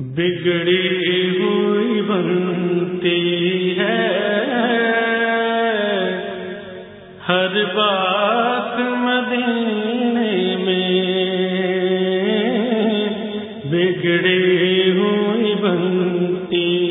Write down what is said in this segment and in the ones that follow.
بگڑی ہوئی بنتی ہے۔ ہر بات مدینے میں بگڑی ہوئی بنتی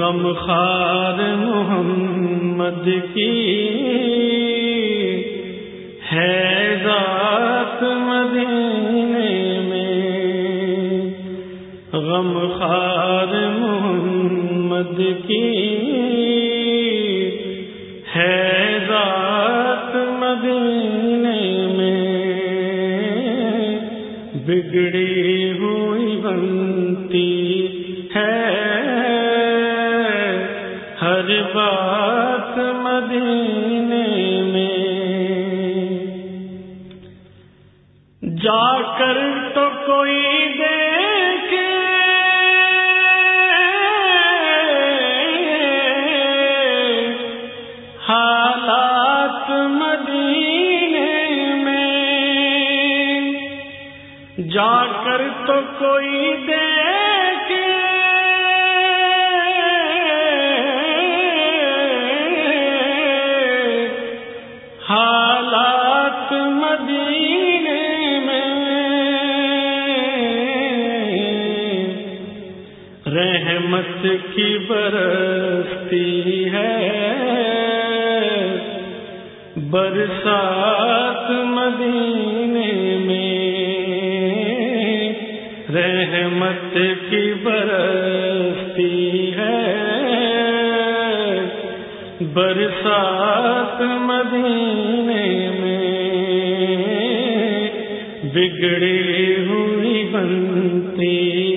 غم خار محمد کی ہے ذات مدینے میں غم خار محمد کی ہے ذات مدینے بگڑی ہر مدینے میں۔ جا کر تو کوئی دیکھے۔ حالات مدینے جا کر تو کوئی دیکھے۔ رحمت کی برستی ہے۔ برسات مدینے رحمت کی برستی ہے۔ برسات مدینے میں بگڑی ہوئی بنتی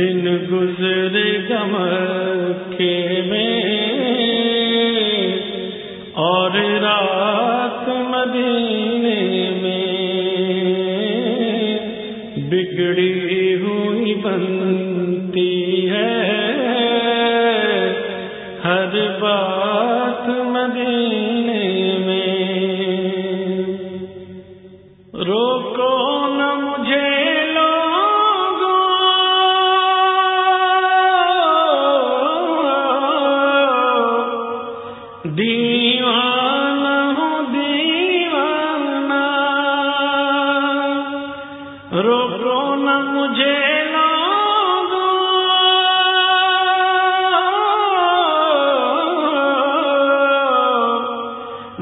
دن گزر گم کے میں اور رات مدینے میں بگڑی ہوئی بنتی ہے۔ روکو نہ مجھے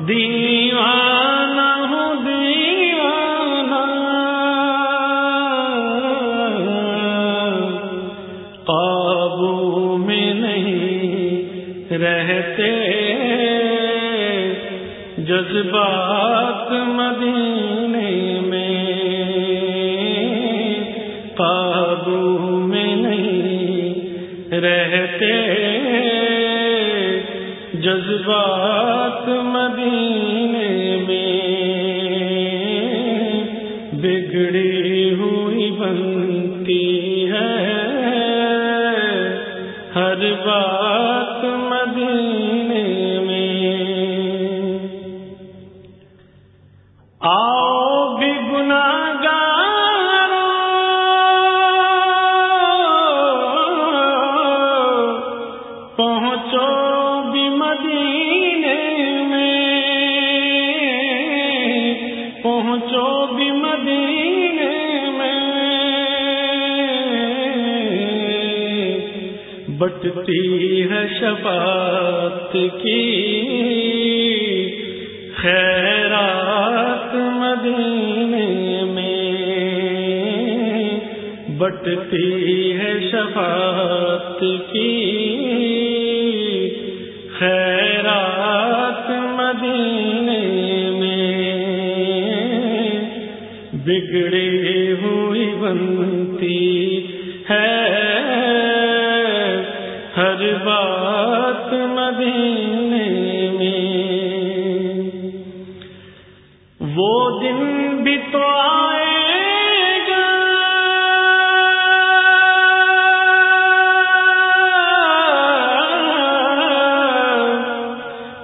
دیوانہ ہوں دیوانہ۔ قابو میں نہیں رہتے جذبات۔ جذبات مدینے میں بگڑی ہوئی بنتی ہے۔ ہر بات بھی مدینے بٹتی ہے شفاعت کی خیرات مدینے میں بٹتی ہے شفاعت کی بگڑی ہوئی بنتی ہے۔ ہر بات مدینے میں۔ وہ دن بھی تو آئے گا۔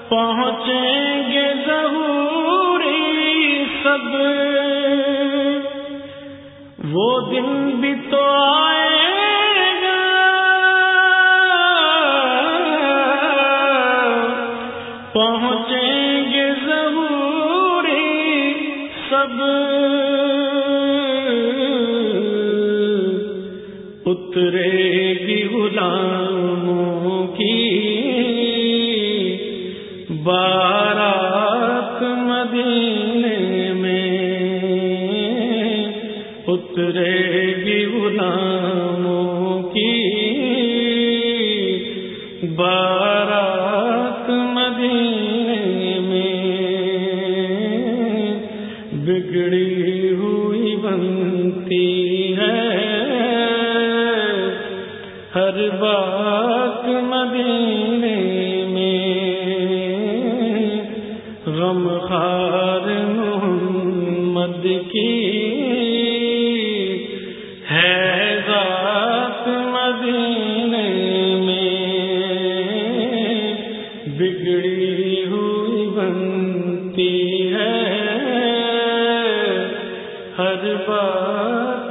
پہنچیں گے ضروری سب وہ دن بھی تو آئے پہنچیں گے ضروری سب اترے گی غلاموں کی بارات مدینے میں بگڑی ہوئی بنتی ہے۔ ہر بات مدینے میں غم خار محمد کی ہر بار